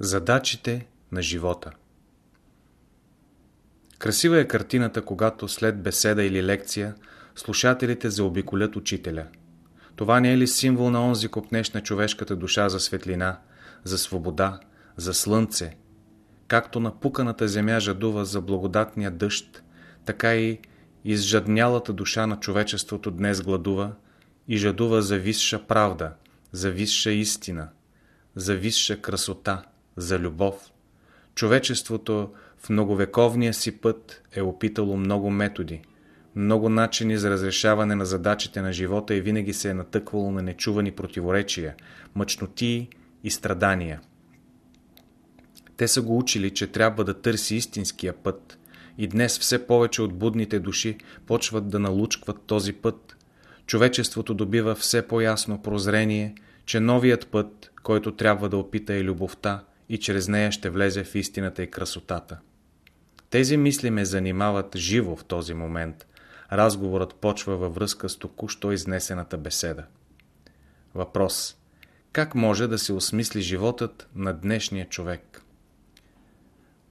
Задачите на живота Красива е картината, когато след беседа или лекция слушателите заобиколят учителя. Това не е ли символ на онзи копнеш на човешката душа за светлина, за свобода, за слънце? Както напуканата земя жадува за благодатния дъжд, така и изжаднялата душа на човечеството днес гладува и жадува за висша правда, за висша истина, за висша красота, за любов. Човечеството в многовековния си път е опитало много методи, много начини за разрешаване на задачите на живота и винаги се е натъквало на нечувани противоречия, мъчноти и страдания. Те са го учили, че трябва да търси истинския път и днес все повече от будните души почват да налучкват този път. Човечеството добива все по-ясно прозрение, че новият път, който трябва да опита е любовта и чрез нея ще влезе в истината и красотата. Тези мисли ме занимават живо в този момент. Разговорът почва във връзка с току-що изнесената беседа. Въпрос. Как може да се осмисли животът на днешния човек?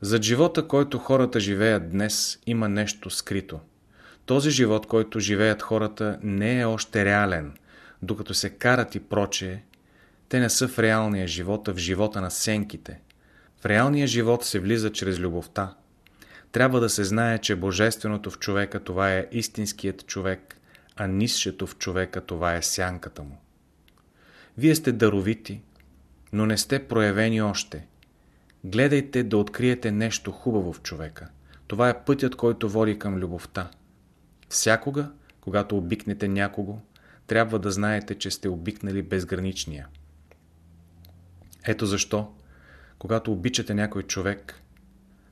Зад живота, който хората живеят днес, има нещо скрито. Този живот, който живеят хората, не е още реален, докато се карат и прочее, те не са в реалния живот, а в живота на сенките. В реалния живот се влиза чрез любовта. Трябва да се знае, че божественото в човека това е истинският човек, а нисшето в човека това е сянката му. Вие сте даровити, но не сте проявени още. Гледайте да откриете нещо хубаво в човека. Това е пътят, който води към любовта. Всякога, когато обикнете някого, трябва да знаете, че сте обикнали безграничния. Ето защо, когато обичате някой човек,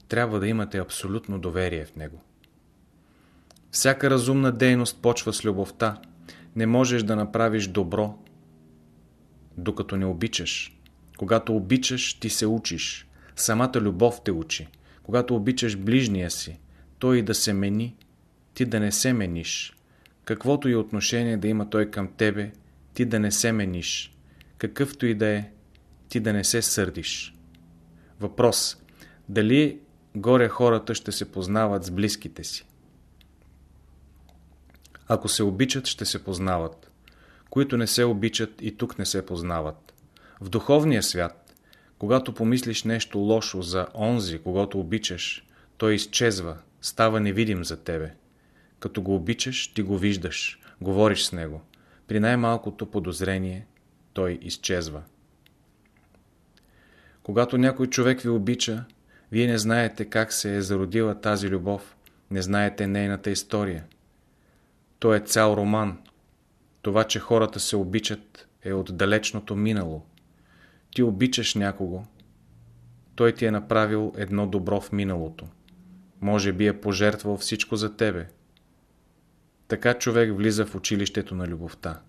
трябва да имате абсолютно доверие в него. Всяка разумна дейност почва с любовта. Не можеш да направиш добро, докато не обичаш. Когато обичаш, ти се учиш. Самата любов те учи. Когато обичаш ближния си, той да се мени, ти да не се мениш. Каквото и отношение да има той към тебе, ти да не се мениш. Какъвто и да е, ти да не се сърдиш. Въпрос. Дали горе хората ще се познават с близките си? Ако се обичат, ще се познават. Които не се обичат и тук не се познават. В духовния свят, когато помислиш нещо лошо за онзи, когато обичаш, той изчезва, става невидим за тебе. Като го обичаш, ти го виждаш, говориш с него. При най-малкото подозрение той изчезва. Когато някой човек ви обича, вие не знаете как се е зародила тази любов, не знаете нейната история. То е цял роман. Това, че хората се обичат, е от далечното минало. Ти обичаш някого. Той ти е направил едно добро в миналото. Може би е пожертвал всичко за тебе. Така човек влиза в училището на любовта.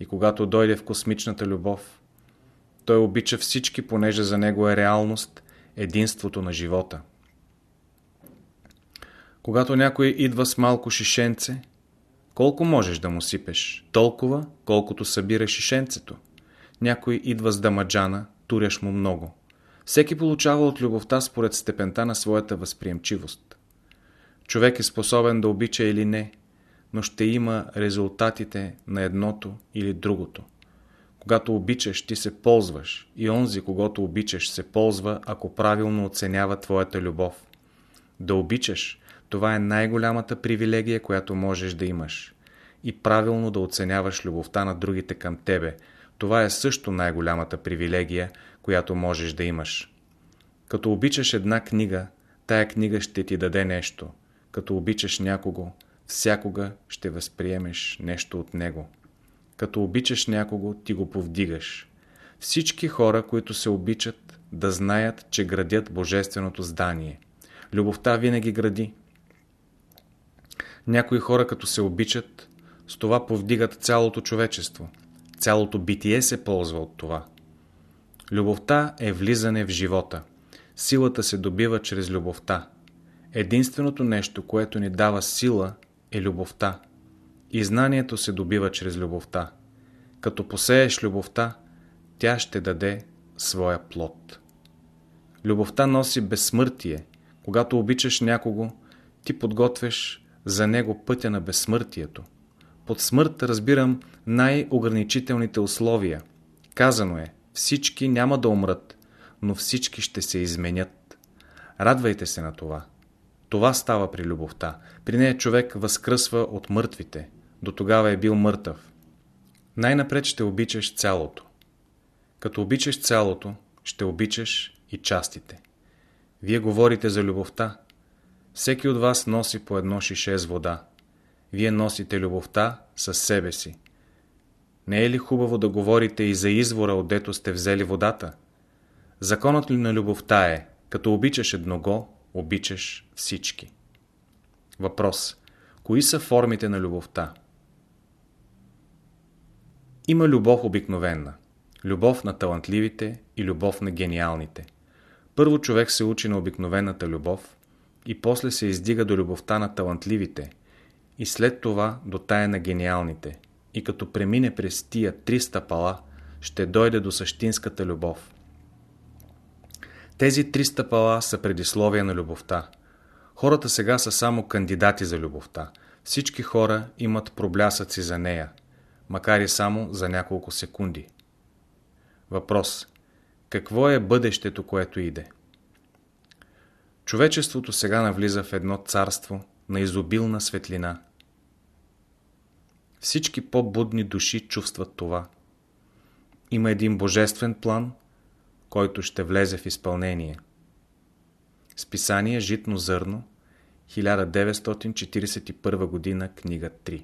И когато дойде в космичната любов, той обича всички, понеже за него е реалност, единството на живота. Когато някой идва с малко шишенце, колко можеш да му сипеш? Толкова, колкото събира шишенцето. Някой идва с дамаджана, туряш му много. Всеки получава от любовта според степента на своята възприемчивост. Човек е способен да обича или не, но ще има резултатите на едното или другото. Когато обичаш, ти се ползваш и онзи, когато обичаш, се ползва, ако правилно оценява твоята любов. Да обичаш, това е най-голямата привилегия, която можеш да имаш. И правилно да оценяваш любовта на другите към тебе. Това е също най-голямата привилегия, която можеш да имаш. Като обичаш една книга, тая книга ще ти даде нещо. Като обичаш някого, всякога ще възприемеш нещо от него. Като обичаш някого, ти го повдигаш. Всички хора, които се обичат, да знаят, че градят божественото здание. Любовта винаги гради. Някои хора, като се обичат, с това повдигат цялото човечество. Цялото битие се ползва от това. Любовта е влизане в живота. Силата се добива чрез любовта. Единственото нещо, което ни дава сила, е любовта. И знанието се добива чрез любовта. Като посееш любовта, тя ще даде своя плод. Любовта носи безсмъртие. Когато обичаш някого, ти подготвяш за него пътя на безсмъртието. Под смърт разбирам най-ограничителните условия. Казано е, всички няма да умрат, но всички ще се изменят. Радвайте се на това. Това става при любовта. При нея човек възкръсва от мъртвите. До тогава е бил мъртъв. Най-напред ще обичаш цялото. Като обичаш цялото, ще обичаш и частите. Вие говорите за любовта. Всеки от вас носи по едно шише с вода. Вие носите любовта със себе си. Не е ли хубаво да говорите и за извора, отдето сте взели водата? Законът ли на любовта е, като обичаш едного, обичаш всички. Въпрос. Кои са формите на любовта? Има любов обикновена, любов на талантливите и любов на гениалните. Първо човек се учи на обикновената любов и после се издига до любовта на талантливите и след това до тая на гениалните. И като премине през тия три стъпала, ще дойде до същинската любов. Тези три стъпала са предисловия на любовта. Хората сега са само кандидати за любовта. Всички хора имат проблясъци за нея, макар и само за няколко секунди. Въпрос. Какво е бъдещето, което иде? Човечеството сега навлиза в едно царство на изобилна светлина. Всички по-будни души чувстват това. Има един божествен план, който ще влезе в изпълнение. Списание Житно зърно, 1941 година, книга 3